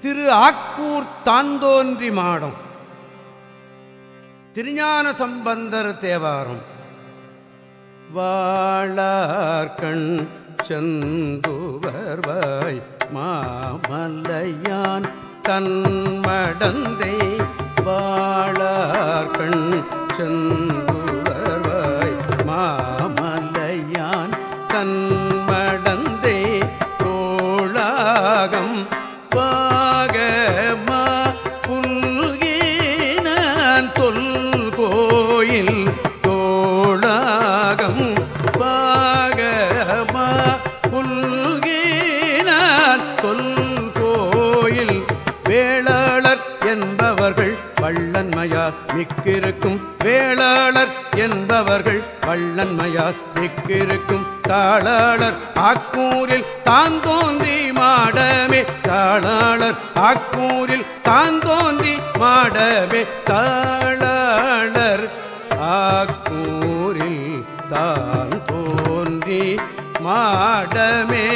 திரு ஆக்கூர் தாந்தோன்றி மாடம். திருஞான சம்பந்தர் தேவாரம். வாழார்கண் செந்துவர்வாய் மாமல்லையான் தன்மடந்தை வாழ பாகமா புல்கினான் தொல் கோயில் வேளாளர் என்பவர்கள் வள்ளன்மையார் மிக்கிருக்கும் வேளாளர் என்பவர்கள் வள்ளன்மையார் மிக்கிருக்கும் தாளாளர் ஆக்கூரில் தான் தோன்றி மாடமே. தாளாளர் ஆக்கூரில் தான் தோன்றி மாடமே. தாளாளர் ஆக்கூரில் தா மாடமே.